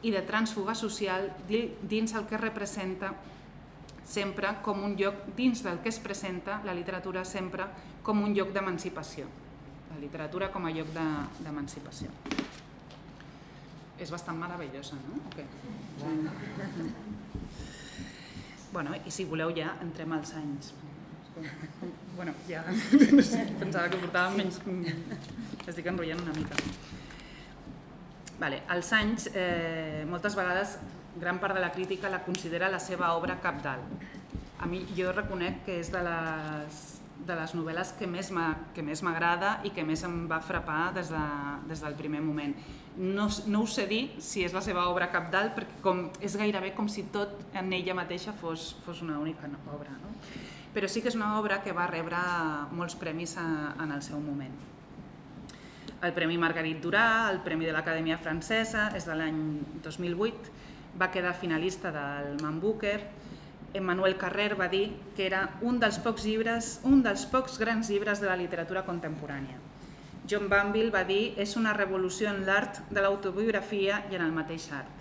i de transfuga social dins el que representa sempre com un lloc, dins del que es presenta la literatura sempre com un lloc d'emancipació. La literatura com a lloc d'emancipació. De, és bastant meravellosa, no? Okay. Bueno, i si voleu ja entrem als anys. Bueno, ja pensava que portàvem menys... Estic enrotllant una mica. Vale, els anys, eh, moltes vegades, gran part de la crítica la considera la seva obra capdalt. A mi, jo reconec que és de les, de les novel·les que més m'agrada i que més em va frapar des, de, des del primer moment no, no us sé dir si és la seva obra capdalt, perquè com, és gairebé com si tot en ella mateixa fos, fos una única obra. No? Però sí que és una obra que va rebre molts premis a, en el seu moment. El Premi Margarit Durà, el Premi de l'Acadèmia Francesa, és de l'any 2008, va quedar finalista del Man Booker, Emmanuel Carrer va dir que era un dels pocs llibres, un dels pocs grans llibres de la literatura contemporània John Banville va dir és una revolució en l'art de l'autobiografia i en el mateix art.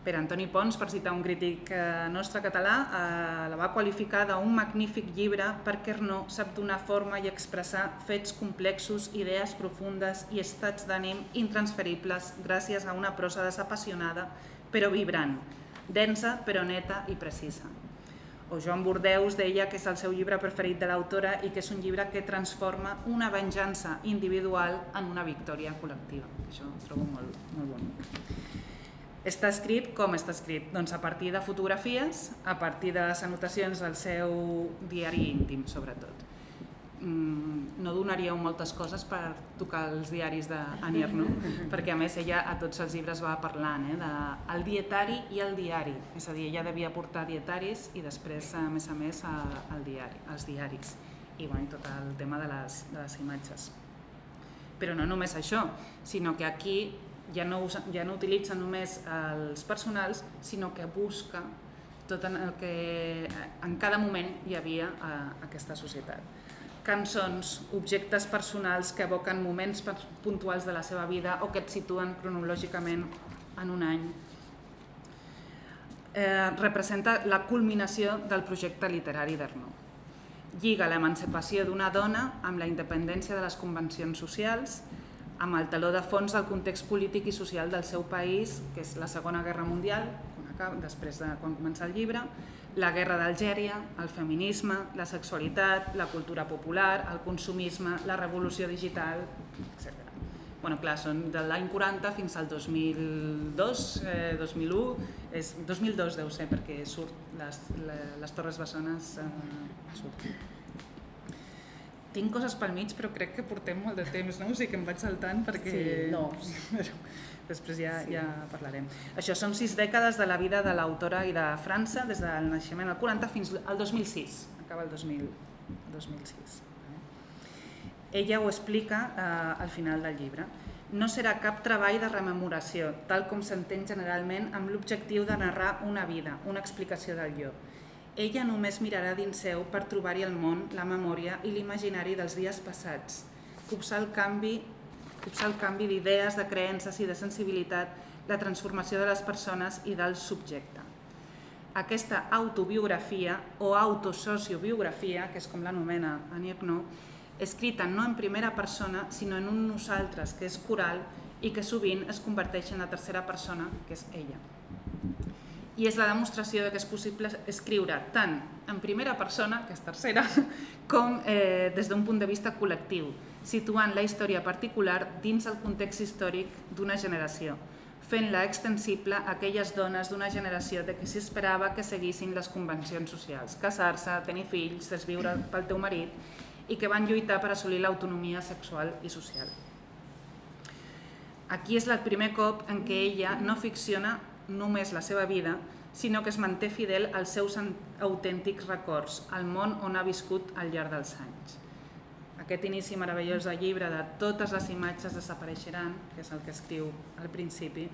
Per Antoni Pons, per citar un crític eh, nostre català, eh, la va qualificar d'un magnífic llibre perquè no sap donar forma i expressar fets complexos, idees profundes i estats d'ànim intransferibles gràcies a una prosa desapassionada però vibrant, densa però neta i precisa o Joan Bordeus deia que és el seu llibre preferit de l'autora i que és un llibre que transforma una venjança individual en una victòria col·lectiva. Això ho trobo molt, molt bon. Està escrit com està escrit? Doncs a partir de fotografies, a partir de les anotacions del seu diari íntim, sobretot. Mm, no donaríeu moltes coses per tocar els diaris d'Annie Arnaud, perquè a més ella a tots els llibres va parlant eh, de dietari i el diari, és a dir, ella devia portar dietaris i després, a més a més, el diari, els diaris. I bueno, tot el tema de les, de les imatges. Però no només això, sinó que aquí ja no, ja no utilitza només els personals, sinó que busca tot en el que en cada moment hi havia a aquesta societat cançons, objectes personals que evoquen moments puntuals de la seva vida o que et situen cronològicament en un any. Eh, representa la culminació del projecte literari d'Arnaud. Lliga l'emancipació d'una dona amb la independència de les convencions socials, amb el taló de fons del context polític i social del seu país, que és la Segona Guerra Mundial, després de quan comença el llibre, la guerra d'Algèria, el feminisme, la sexualitat, la cultura popular, el consumisme, la revolució digital, etc. Bueno, clar, són de l'any 40 fins al 2002, eh, 2001, és, 2002 deu ser perquè surt les, les, les Torres Bessones eh, surt. Tinc coses pel mig, però crec que portem molt de temps, no? O sigui que em vaig saltant perquè... Sí, no. Després ja, sí. ja parlarem. Això són sis dècades de la vida de l'autora i de França, des del naixement al 40 fins al 2006. Acaba el 2000, 2006. Ella ho explica eh, al final del llibre. No serà cap treball de rememoració, tal com s'entén generalment amb l'objectiu de narrar una vida, una explicació del jo. Ella només mirarà dins seu per trobar-hi el món, la memòria i l'imaginari dels dies passats, copsar el canvi copsar el canvi d'idees, de creences i de sensibilitat, la transformació de les persones i del subjecte. Aquesta autobiografia o autosociobiografia, que és com l'anomena Ernaux, escrita no en primera persona, sinó en un nosaltres, que és coral i que sovint es converteix en la tercera persona, que és ella. i és la demostració de que és possible escriure tant en primera persona, que és tercera, com eh, des d'un punt de vista col·lectiu, situant la història particular dins el context històric d'una generació, fent-la extensible a aquelles dones d'una generació de qui s'esperava que seguissin les convencions socials, casar-se, tenir fills, desviure pel teu marit i que van lluitar per assolir l'autonomia sexual i social. Aquí és el primer cop en què ella no ficciona només la seva vida, sinó que es manté fidel als seus autèntics records, al món on ha viscut al llarg dels anys. Aquest inici meravellós del llibre de totes les imatges desapareixeran, que és el que escriu al principi,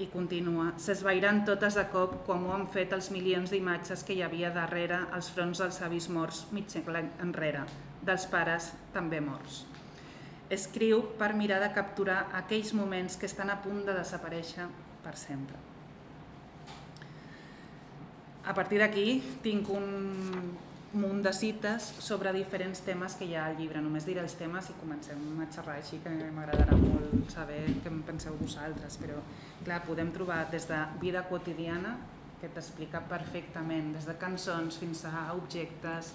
i continua, s'esvairan totes de cop com ho han fet els milions d'imatges que hi havia darrere els fronts dels avis morts mig segle enrere, dels pares també morts. Escriu per mirar de capturar aquells moments que estan a punt de desaparèixer per sempre. A partir d'aquí tinc un munt de cites sobre diferents temes que hi ha al llibre. Només diré els temes i comencem a xerrar així, que m'agradarà molt saber què en penseu vosaltres. Però, clar, podem trobar des de vida quotidiana, que t'explica perfectament, des de cançons fins a objectes,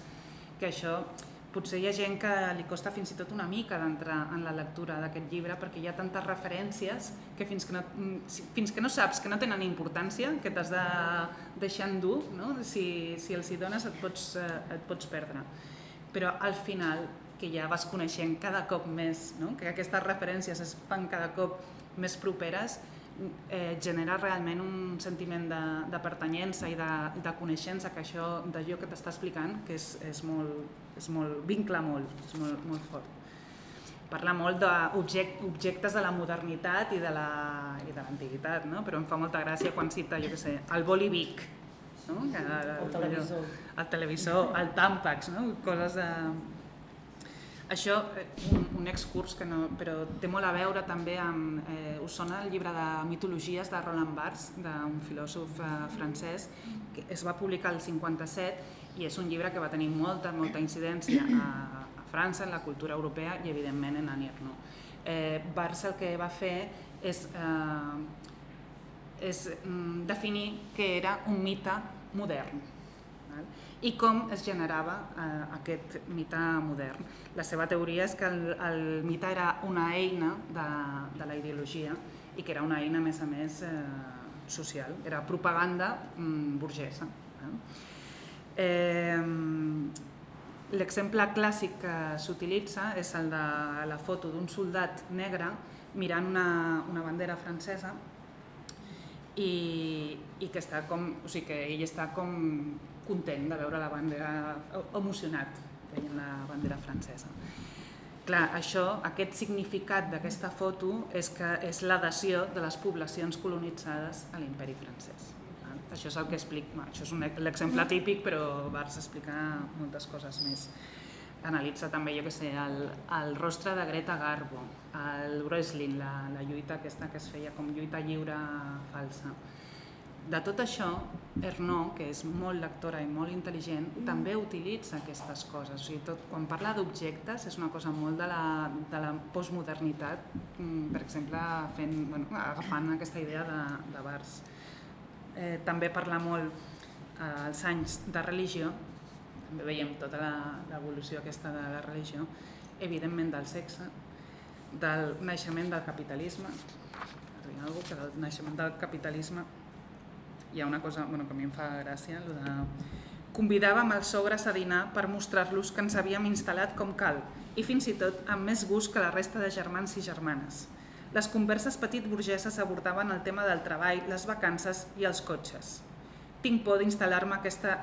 que això potser hi ha gent que li costa fins i tot una mica d'entrar en la lectura d'aquest llibre perquè hi ha tantes referències que fins que no, fins que no saps que no tenen importància, que t'has de deixar endur, no? si, si els hi dones et pots, eh, et pots perdre. Però al final, que ja vas coneixent cada cop més, no? que aquestes referències es fan cada cop més properes, eh, genera realment un sentiment de, de pertanyença i de, de coneixença que això d'allò que t'està explicant, que és, és, molt, és molt, vincla molt, és molt, molt fort. Parla molt d'objectes de la modernitat i de l'antiguitat, no? però em fa molta gràcia quan cita, jo què sé, el bolivic, no? que, el televisor, el, televisor, el tàmpax, no? coses de, això, eh, un, un excurs que no, però té molt a veure també amb... Eh, us sona el llibre de mitologies de Roland Barthes, d'un filòsof eh, francès, que es va publicar el 57 i és un llibre que va tenir molta, molta incidència a, a França, en la cultura europea i evidentment en Anir. No? Eh, Barthes el que va fer és, eh, és mm, definir que era un mite modern. Val? I com es generava eh, aquest mite modern. La seva teoria és que el, el mite era una eina de, de la ideologia i que era una eina, a més a més, eh, social. Era propaganda mm, burgesa. Eh? Eh, L'exemple clàssic que s'utilitza és el de la foto d'un soldat negre mirant una, una bandera francesa i, i que està com, o sigui que ell està com content de veure la bandera, emocionat veient la bandera francesa. Clar, això, aquest significat d'aquesta foto és que és l'adhesió de les poblacions colonitzades a l'imperi francès. Això és el que explica, això és l'exemple típic, però Barts explica moltes coses més. Analitza també, jo que sé, el, el rostre de Greta Garbo, el wrestling, la, la lluita aquesta que es feia com lluita lliure falsa de tot això, Ernaud, que és molt lectora i molt intel·ligent, també utilitza aquestes coses. O sigui, tot, quan parla d'objectes és una cosa molt de la, de la postmodernitat, mm, per exemple, fent, bueno, agafant aquesta idea de, de bars. Eh, també parla molt eh, als anys de religió, també veiem tota l'evolució aquesta de la religió, evidentment del sexe, del naixement del capitalisme, que del naixement del capitalisme hi ha una cosa bueno, que a mi em fa gràcia, el de... Convidàvem els sogres a dinar per mostrar-los que ens havíem instal·lat com cal i fins i tot amb més gust que la resta de germans i germanes. Les converses petit burgeses abordaven el tema del treball, les vacances i els cotxes. Tinc por d'instal·lar-me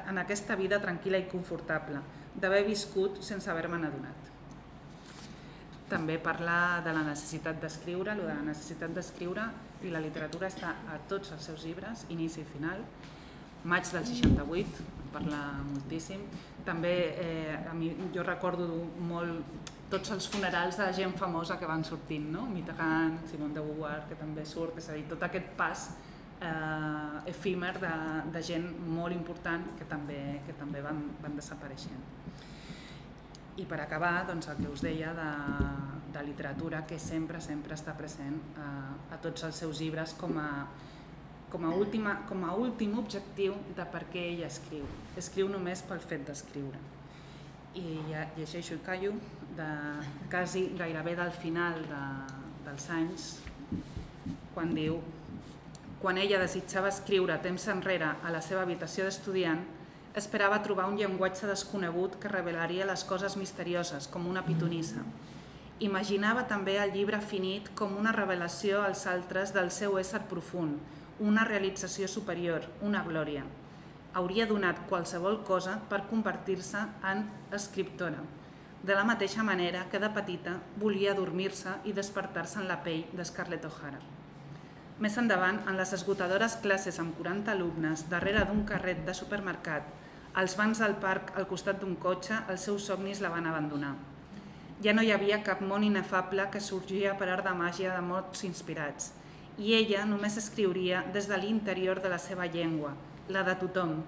en aquesta vida tranquil·la i confortable, d'haver viscut sense haver-me'n adonat. També parla de la necessitat d'escriure, de la necessitat d'escriure i la literatura està a tots els seus llibres, inici i final. Maig del 68, parla moltíssim. També eh, a mi, jo recordo molt tots els funerals de gent famosa que van sortint, no? Mitterrand, Simone de Beauvoir, que també surt, és a dir, tot aquest pas eh, efímer de, de gent molt important que també, que també van, van desapareixent. I per acabar, doncs, el que us deia de, de literatura que sempre, sempre està present a, a tots els seus llibres com a, com a, última, com a últim objectiu de per què ella escriu. Escriu només pel fet d'escriure. I ja llegeixo i callo de quasi gairebé del final de, dels anys, quan diu quan ella desitjava escriure temps enrere a la seva habitació d'estudiant, esperava trobar un llenguatge desconegut que revelaria les coses misterioses, com una pitonissa. Imaginava també el llibre finit com una revelació als altres del seu ésser profund, una realització superior, una glòria. Hauria donat qualsevol cosa per convertir-se en escriptora, de la mateixa manera que de petita volia dormir-se i despertar-se en la pell d'Scarlett O'Hara. Més endavant, en les esgotadores classes amb 40 alumnes, darrere d'un carret de supermercat, als bancs del parc al costat d'un cotxe, els seus somnis la van abandonar. Ja no hi havia cap món inefable que sorgia per art de màgia de mots inspirats, i ella només escriuria des de l'interior de la seva llengua, la de tothom,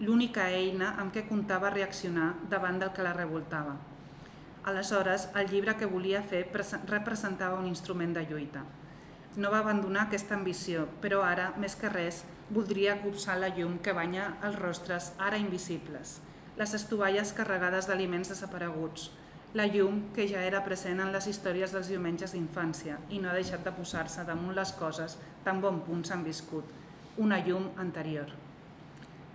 l'única eina amb què comptava reaccionar davant del que la revoltava. Aleshores, el llibre que volia fer representava un instrument de lluita. No va abandonar aquesta ambició, però ara, més que res, voldria copsar la llum que banya els rostres ara invisibles, les estovalles carregades d'aliments desapareguts, la llum que ja era present en les històries dels diumenges d'infància i no ha deixat de posar-se damunt les coses tan bon punt s'han viscut, una llum anterior.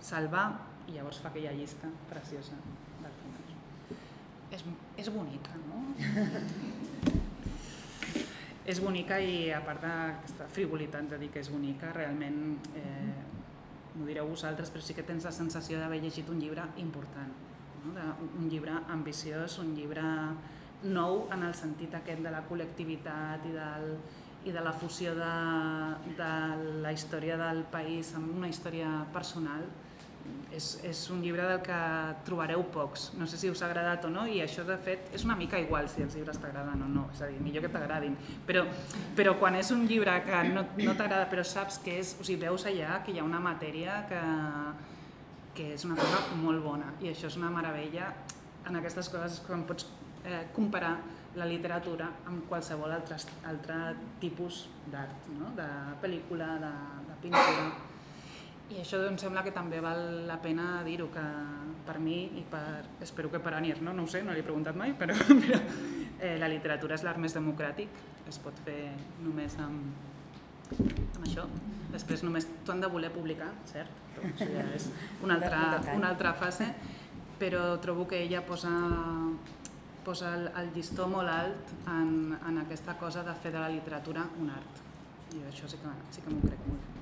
Salvar, i llavors fa aquella llista preciosa del final. És, és bonica, no? és bonica i a part d'aquesta frivolitat de dir que és bonica, realment, eh, direu vosaltres, però sí que tens la sensació d'haver llegit un llibre important, no? de, un llibre ambiciós, un llibre nou en el sentit aquest de la col·lectivitat i, del, i de la fusió de, de la història del país amb una història personal, és, és un llibre del que trobareu pocs. No sé si us ha agradat o no, i això de fet és una mica igual si els llibres t'agraden o no, és a dir, millor que t'agradin. Però, però quan és un llibre que no, no t'agrada però saps que és, o sigui, veus allà que hi ha una matèria que, que és una cosa molt bona i això és una meravella en aquestes coses quan pots eh, comparar la literatura amb qualsevol altre, altre tipus d'art, no? de pel·lícula, de, de pintura i això em sembla que també val la pena dir-ho, que per mi i per, espero que per Anier, no? no ho sé, no l'he preguntat mai, però, però eh, la literatura és l'art més democràtic, es pot fer només amb, amb això. Després només t'ho han de voler publicar, cert? Però això ja és una altra, una altra fase, però trobo que ella posa, posa el, el llistó molt alt en, en aquesta cosa de fer de la literatura un art. I això sí que, sí que m'ho crec molt.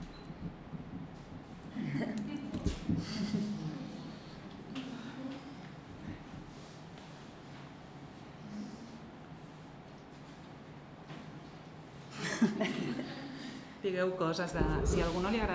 Digueu coses de... Si a algú no li ha agradat